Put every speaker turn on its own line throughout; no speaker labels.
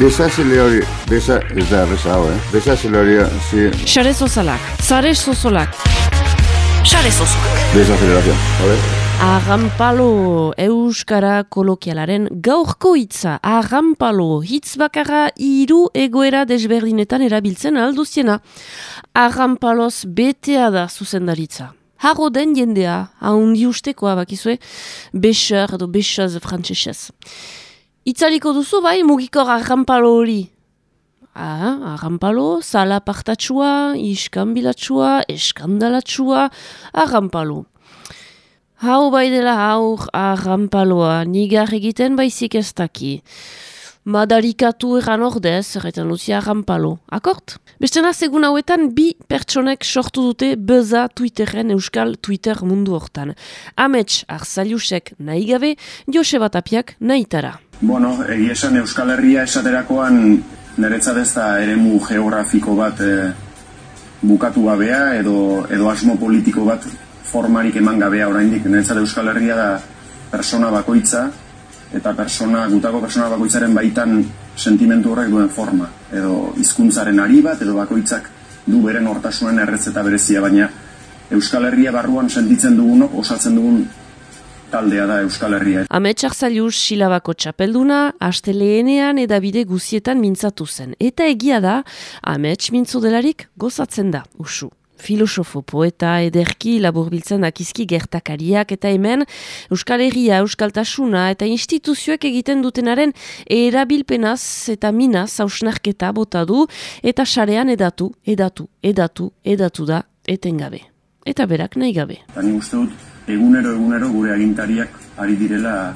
Desazile hori, desa, ez da, besa hau, eh? Desazile hori, zi...
Sare sozalak, zare sozolak. Sare sozolak.
Desazelerazio, hori?
Arrampalo Euskara kolokialaren gaurko hitza. Arrampalo hitz bakarra hiru egoera desberdinetan erabiltzen alduziena. Arrampaloz betea da zuzendaritza. Harro den jendea, haundi ustekoa bakizue, besar edo besaz frantzesez. Itzaliko duzu bai mugikor arrampalo hori. Ah, arrampalo, sala partatxua, iskanbilatxua, eskandalatxua, arrampalo. Hau bai dela haur arrampaloa, nigar egiten baizik ez daki. Madarikatu eran ordez, erretan luzia arrampalo. Akort? Bestena, segun hauetan, bi pertsonek sortu dute beza Twitterren euskal Twitter mundu hortan. Amets Arzaliusek nahi gabe, Joseba Tapiak nahi tara.
Bueno, egia esan Euskal Herria esaterakoan niretzat ez da eremu geografiko bat eh, bukatu gabea edo, edo asmo politiko bat formarik eman gabea oraindik. Niretzat Euskal Herria da persona bakoitza eta persona, gutako persona bakoitzaren baitan sentimentu horrek duen forma. Edo hizkuntzaren ari bat edo bakoitzak du beren hortasunen errez eta berezia, baina Euskal Herria barruan sentitzen dugunok, osatzen dugun taldea da Euskal Herria.
Ametsak zailuz silabako txapelduna, aste lehenean edabide guzietan mintzatu zen. Eta egia da, amets mintzo delarik gozatzen da, usu. Filosofo, poeta, ederki, laburbiltzen dakizki gertakariak eta hemen Euskal Herria, Euskaltasuna eta instituzioek egiten dutenaren erabilpenaz eta minaz hausnarketa bota du eta sarean edatu, edatu, edatu, edatu da etengabe. Eta berak nahi gabe.
Eta ni uste dut, egunero egunero gure agintariak ari direla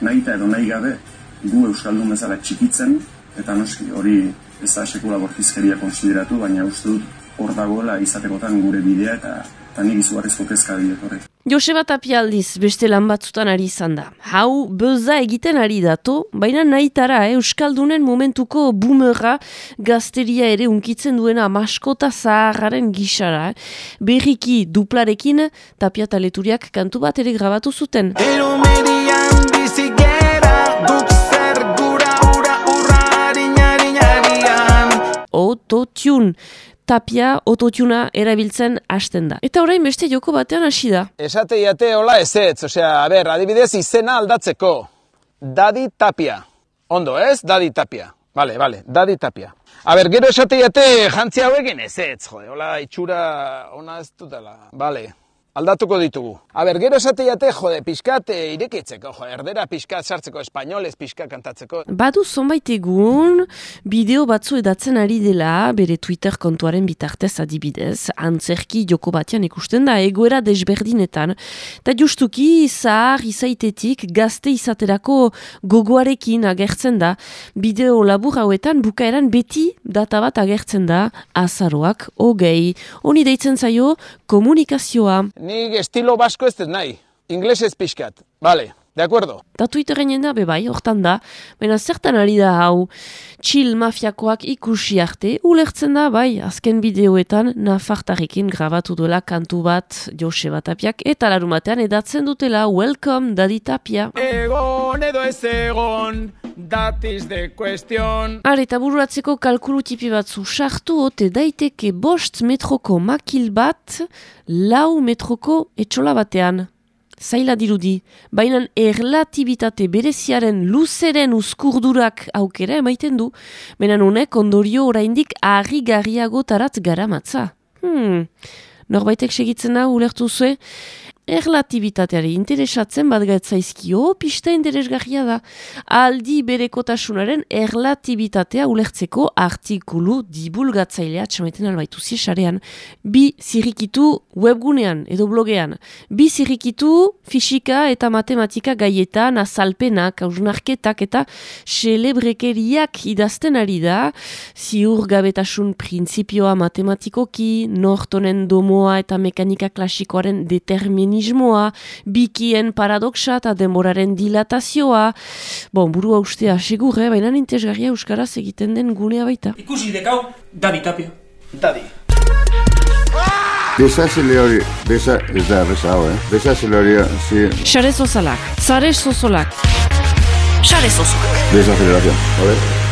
nahi eta edo nahi gabe gu Euskaldun bezala txikitzen eta noski hori ez da sekula bortizkeria konsideratu, baina uste dut hor dagoela izatekotan gure bidea eta eta nik izugarrizko kezka horrek.
Joseba Tapia aldiz beste lan batzutan ari izan da. Hau beza egiten ari dato, baina nahitara eh, Euskaldunen momentuko boomerra gazteria ere unkitzen duena maskota zaharraren gisara. Eh. Berriki duplarekin Tapia taleturiak kantu bat ere grabatu zuten.
Irumirian bizigera duk zer gura ura urra harina harinarian
Autotune. Tapia autotuna erabiltzen hasten da. Eta orain beste joko batean hasi da.
Esate jate hola ezetz, osea, a ber, adibidez izena aldatzeko. Dadi Tapia. Ondo, ez? Dadi Tapia. Vale, vale, Dadi Tapia. A ber, gero esate jate jantzi hauekin ezetz, jode, hola itxura ona ez dutela. Vale, aldatuko ditugu. A ber, gero esate jate, jode, pixkat eh, irekitzeko, jode, erdera pixkat sartzeko, espainolez pixkat kantatzeko.
Badu zonbait egun, bideo batzu edatzen ari dela, bere Twitter kontuaren bitartez adibidez, antzerki joko batean ikusten da, egoera desberdinetan. Eta justuki, zahar izaitetik, gazte izaterako gogoarekin agertzen da, bideo labur hauetan bukaeran beti data bat agertzen da, azaroak, hogei, honi deitzen zaio, komunikazioa.
Nik estilo basko ez dut nahi. Inglesez pixkat. Vale, de acuerdo.
Da Twitteren jenda bebai, hortan da, baina zertan ari da hau, chill mafiakoak ikusi arte, ulertzen da, bai, azken bideoetan nafartarekin grabatu duela kantu bat Joseba Tapiak, eta larumatean edatzen dutela, welcome, Dadi Tapia.
Egon edo ez egon That is the question.
Are, eta buruatzeko kalkulu tipi batzu. Sartu ote daiteke bost metroko makil bat lau metroko etxola batean. Zaila dirudi, baina erlatibitate bereziaren luzeren uzkurdurak aukera emaiten du, baina honek ondorio oraindik harri tarat garamatza. Hmm, norbaitek segitzen da, ulertu zue, erlatibitateari interesatzen bat gaitzaizkio, pista interesgarria da. Aldi berekotasunaren erlatibitatea ulertzeko artikulu dibulgatzailea txamaiten albaitu ziesarean. Bi zirrikitu webgunean edo blogean. Bi zirrikitu fisika eta matematika gaietan, azalpenak, aurnarketak eta celebrekeriak idazten ari da. Ziur gabetasun printzipioa matematikoki, nortonen domoa eta mekanika klasikoaren determini mekanismoa, bikien paradoxa eta denboraren dilatazioa. Bon, burua ustea segurre, baina nintesgarria Euskaraz egiten den gunea baita.
Ikusi dekau, Dadi Tapia.
Dadi.
Desazile hori, desa, ez da, besa hau, eh? Desazile hori, zi...
Sare sozalak, zare sozolak. Sare sozolak.
Desazelerazio, hori?